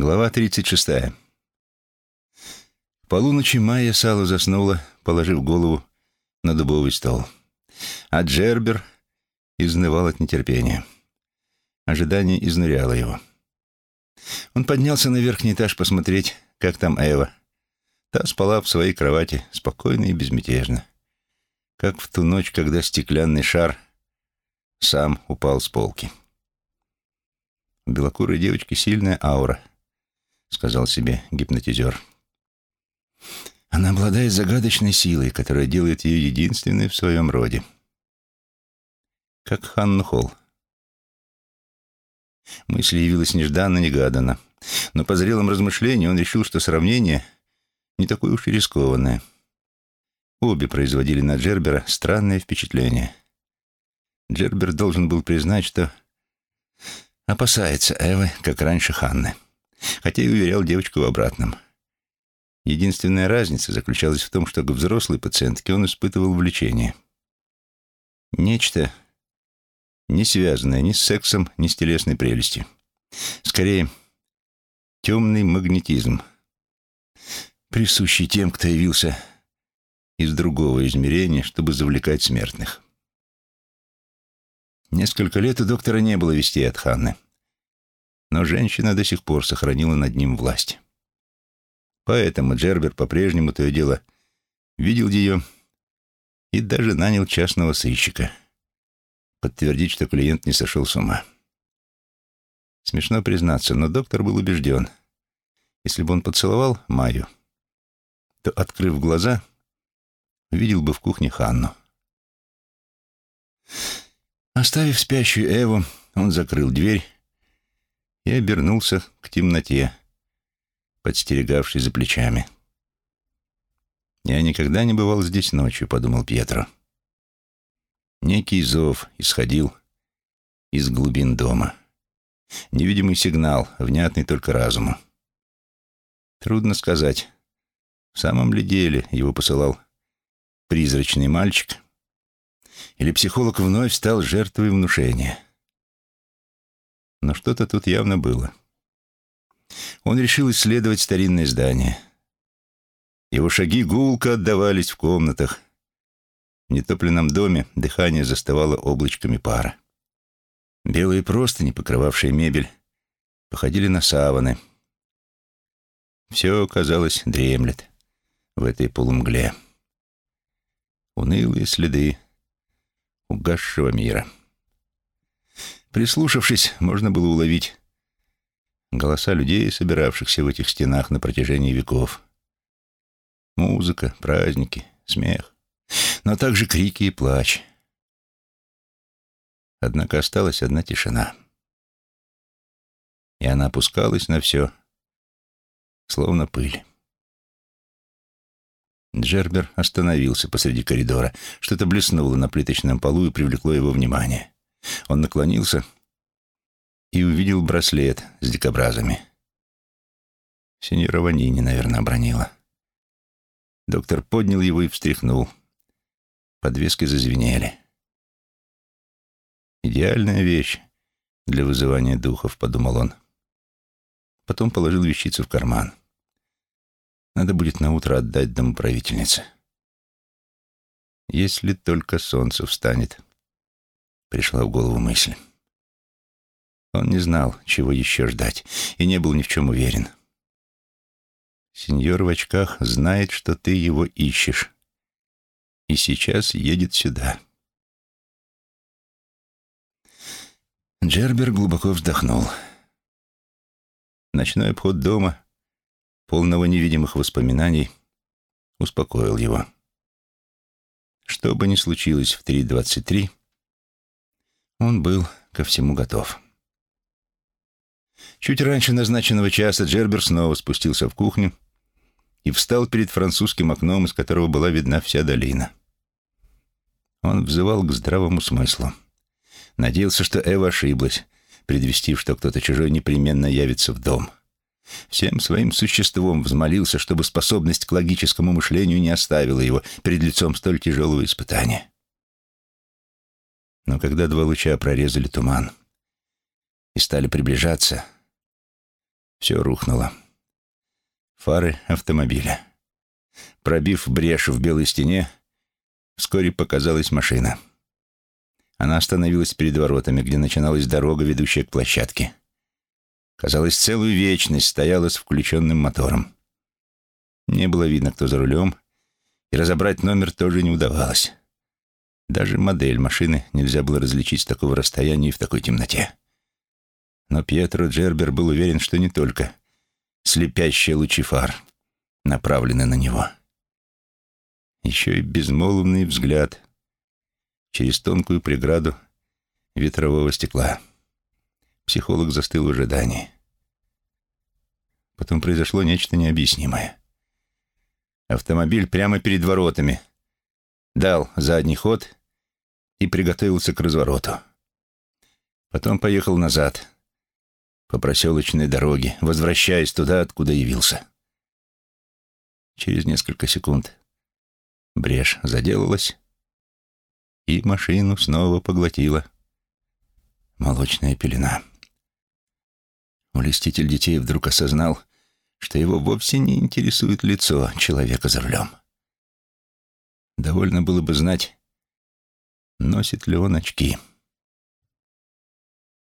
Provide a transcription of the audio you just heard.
Глава 36. К полуночи Майя Сало заснула, положив голову на дубовый стол. А Джербер изнывал от нетерпения. Ожидание изнуряло его. Он поднялся на верхний этаж посмотреть, как там Эва. Та спала в своей кровати, спокойно и безмятежно. Как в ту ночь, когда стеклянный шар сам упал с полки. У белокурой девочки сильная аура —— сказал себе гипнотизер. Она обладает загадочной силой, которая делает ее единственной в своем роде. Как Ханна Холл. Мысль явилась нежданно-негаданно, но по зрелым размышлениям он решил, что сравнение не такое уж и рискованное. Обе производили на Джербера странное впечатление. Джербер должен был признать, что опасается Эвы, как раньше Ханны хотя и уверял девочку в обратном. Единственная разница заключалась в том, что к взрослой пациентке он испытывал влечение. Нечто, не связанное ни с сексом, ни с телесной прелестью. Скорее, темный магнетизм, присущий тем, кто явился из другого измерения, чтобы завлекать смертных. Несколько лет у доктора не было вестей от Ханны но женщина до сих пор сохранила над ним власть. Поэтому Джербер по-прежнему то и дело видел ее и даже нанял частного сыщика. Подтвердить, что клиент не сошел с ума. Смешно признаться, но доктор был убежден. Если бы он поцеловал Майю, то, открыв глаза, увидел бы в кухне Ханну. Оставив спящую Эву, он закрыл дверь и обернулся к темноте, подстерегавшей за плечами. «Я никогда не бывал здесь ночью», — подумал Пьетро. Некий зов исходил из глубин дома. Невидимый сигнал, внятный только разуму. Трудно сказать, в самом ли деле его посылал призрачный мальчик, или психолог вновь стал жертвой внушения но что-то тут явно было. Он решил исследовать старинное здание. Его шаги гулко отдавались в комнатах. В нетопленном доме дыхание заставало облачками пара. Белые простыни, покрывавшие мебель, походили на саваны. Все, казалось, дремлет в этой полумгле. Унылые следы угасшего мира. Прислушавшись, можно было уловить голоса людей, собиравшихся в этих стенах на протяжении веков. Музыка, праздники, смех, но также крики и плач. Однако осталась одна тишина. И она опускалась на все, словно пыль. Джербер остановился посреди коридора. Что-то блеснуло на плиточном полу и привлекло его внимание. Он наклонился и увидел браслет с дикобразами. Сеньора Ванини, наверное, обронила. Доктор поднял его и встряхнул. Подвески зазвенели. «Идеальная вещь для вызывания духов», — подумал он. Потом положил вещицу в карман. Надо будет наутро отдать домоправительнице. Если только солнце встанет пришла в голову мысль. Он не знал, чего еще ждать, и не был ни в чем уверен. Сеньор в очках знает, что ты его ищешь, и сейчас едет сюда. Джербер глубоко вздохнул. Ночной обход дома, полного невидимых воспоминаний, успокоил его. Что бы ни случилось в 3.23, он был ко всему готов. Чуть раньше назначенного часа Джербер снова спустился в кухню и встал перед французским окном, из которого была видна вся долина. Он взывал к здравому смыслу. Надеялся, что Эва ошиблась, предвестив, что кто-то чужой непременно явится в дом. Всем своим существом взмолился, чтобы способность к логическому мышлению не оставила его перед лицом столь тяжелого испытания. Но когда два луча прорезали туман и стали приближаться, Все рухнуло. Фары автомобиля. Пробив брешь в белой стене, вскоре показалась машина. Она остановилась перед воротами, где начиналась дорога, ведущая к площадке. Казалось, целую вечность стояла с включенным мотором. Не было видно, кто за рулем, и разобрать номер тоже не удавалось. Даже модель машины нельзя было различить с такого расстояния и в такой темноте. Но Пьетро Джербер был уверен, что не только слепящие лучи фар направлены на него. Еще и безмолвный взгляд через тонкую преграду ветрового стекла. Психолог застыл в ожидании. Потом произошло нечто необъяснимое. Автомобиль прямо перед воротами дал задний ход и приготовился к развороту. Потом поехал назад, по проселочной дороге, возвращаясь туда, откуда явился. Через несколько секунд брешь заделалась, и машину снова поглотила молочная пелена. Улеститель детей вдруг осознал, что его вовсе не интересует лицо человека за рулем. Довольно было бы знать, носит ли он очки.